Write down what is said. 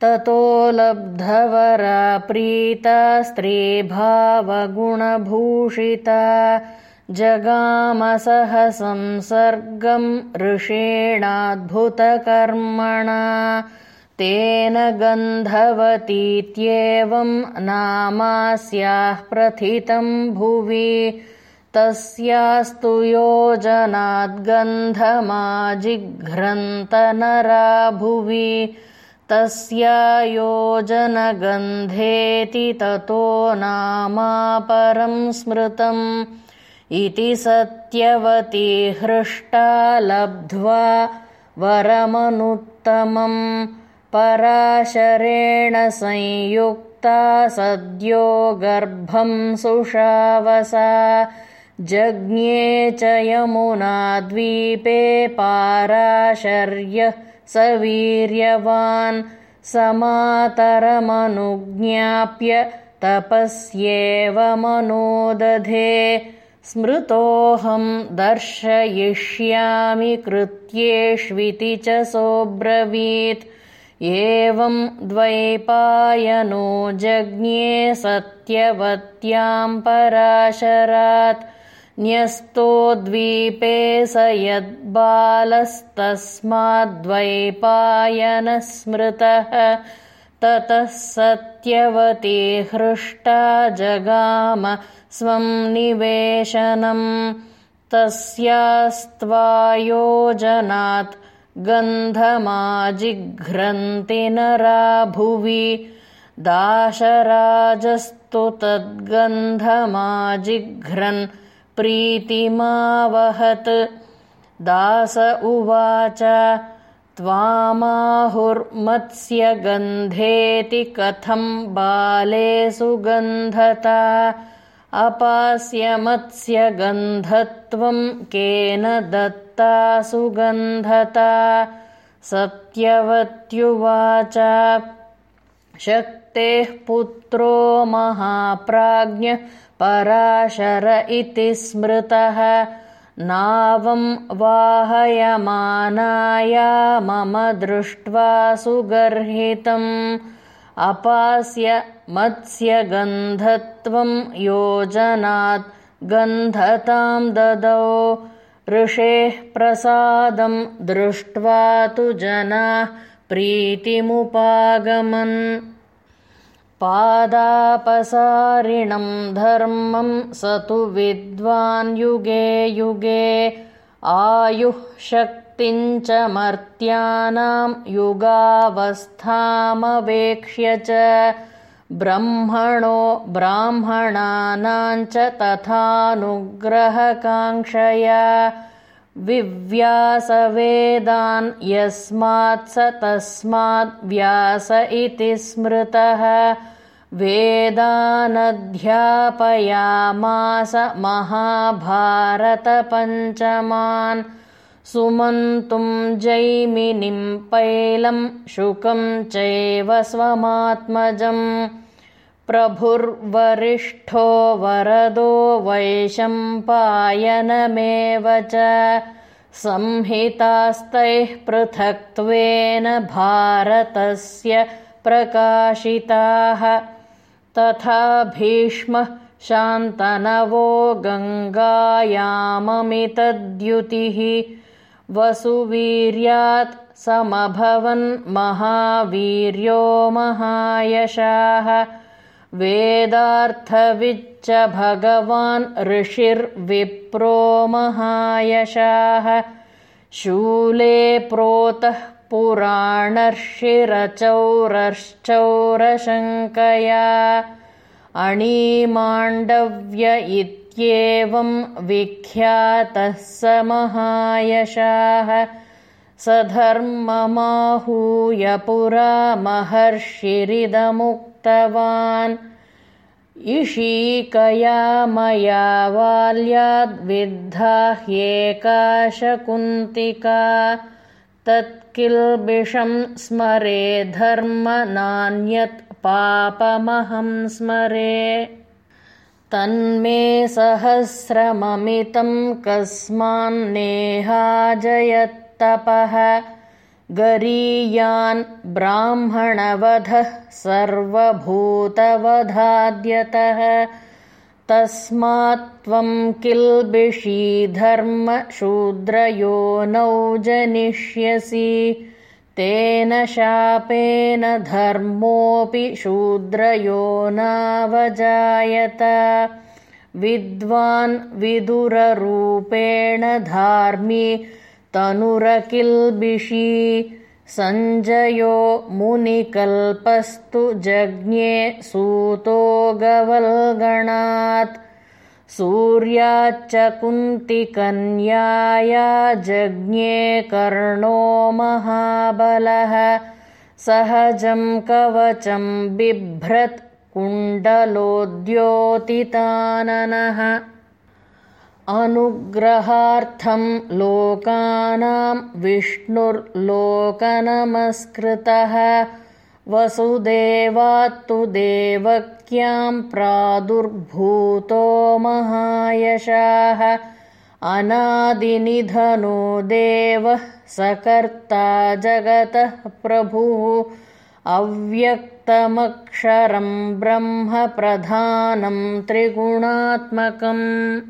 ततो लब्धवरा प्रीता स्त्रीभावगुणभूषिता। जगामसह संसर्गम् ऋषेणाद्भुतकर्मणा। तेन गन्धवतीत्येवम् नामास्याः प्रथितम् भुवि। तस्यास्तु योजनाद्गन्धमाजिघ्रन्तनरा भुवि तस्या योजनगन्धेति ततो नामापरं स्मृतम् इति सत्यवती हृष्टा लब्ध्वा वरमनुत्तमम् पराशरेण संयुक्ता सद्यो गर्भं सुषावसा जज्ञे च यमुनाद्वीपे पाराशर्यः स वीर्यवान् समातरमनुज्ञाप्य तपस्येवमनोदधे स्मृतोऽहम् दर्शयिष्यामि कृत्येष्विति च सोऽब्रवीत्। एवम् द्वैपायनो जज्ञे सत्यवत्याम् पराशरात् न्यस्तो द्वीपे स यद्बालस्तस्माद्वैपायनः स्मृतः ततः सत्यवती हृष्टा जगाम स्वम् निवेशनम् तस्यास्त्वायोजनात् गन्धमाजिघ्रन्ति नरा भुवि। दाशराजस्तु तद्गन्धमाजिघ्रन् प्रीतिमावहत्। दास उवाच त्वामाहुर्मत्स्यगन्धेति कथम् बाले सुगन्धता? अपास्यमत्स्यगन्धत्वम् केन दत्ता सुगन्धता? सत्यवत्युवाच शक्तेः पुत्रो महाप्राज्ञः पराशर इति स्मृतः। नावम् वाहयमानाया मम दृष्ट्वा सुगर्हितम्। अपास्य मत्स्यगन्धत्वम् योजनात् गन्धताम् ददौ। ऋषेः प्रसादम् दृष्ट्वा तु जनाः प्रीतिमुपागमन् पादापसारिणम् धर्मम् स तु विद्वान् युगे युगे। आयुः शक्तिम् च मर्त्यानाम् युगावस्थामवेक्ष्य च। ब्रह्मणो ब्राह्मणानाम् च तथानुग्रहकाङ्क्षया विव्यासवेदान् यस्मात् स तस्माद् व्यास इति स्मृतः। वेदानध्यापयामास महाभारतपञ्चमान्। सुमन्तुम् जैमिनिम् पैलम् शुकम् चैव स्वमात्मजम् प्रभुर्वरिष्ठो वरदो वैशम्पायनमेव च। संहितास्तैः पृथक्त्वेन भारतस्य प्रकाशिताः। तथा भीष्मः शान्तनवो गङ्गायाममितद्युतिः। वसुवीर्यात् समभवन् महावीर्यो महायशाः वेदार्थविच्च भगवान् ऋषिर्विप्रो महायशाः शूले प्रोतः पुराणर्षिरचौरश्चौरशङ्कया। अणीमाण्डव्य इत्येवम् विख्यातः स महायशाः। स धर्ममाहूय पुरा महर्षिरिदमुक्तवान् इषीकया मया बाल्याद्विद्धा ह्येकाशकुन्तिका। तत्किल्बिषम् स्मरे धर्म नान्यत् पापमहं स्मरे। तन्मे सहस्रममितं कस्मान्नेहाजयत्तपः गरीयान् ब्राह्मणवधः सर्वभूतवधाद्यतः। तस्मात् त्वं शूद्रयोनौ जनिष्यसि। तेन शापेन धर्मोऽपि शूद्रयो नावजायत। विद्वान् विदुररूपेण धार्मी तनुरकिल्बिषी सञ्जयो मुनिकल्पस्तु जज्ञे सूतो गवल्गणात् सूर्याच्च कुन्तिकन्याया जज्ञे कर्णो महाबलः। सहजं कवचं बिभ्रत् कुण्डलोद्योतिताननः अनुग्रहार्थं लोकानां विष्णुर्लोकनमस्कृतः। वसुदेवात्तु देवक्यां प्रादुर्भूतो महायशाः। अनादिनिधनो देवः सकर्ता जगतः प्रभुः। अव्यक्तमक्षरं ब्रह्म प्रधानं त्रिगुणात्मकम्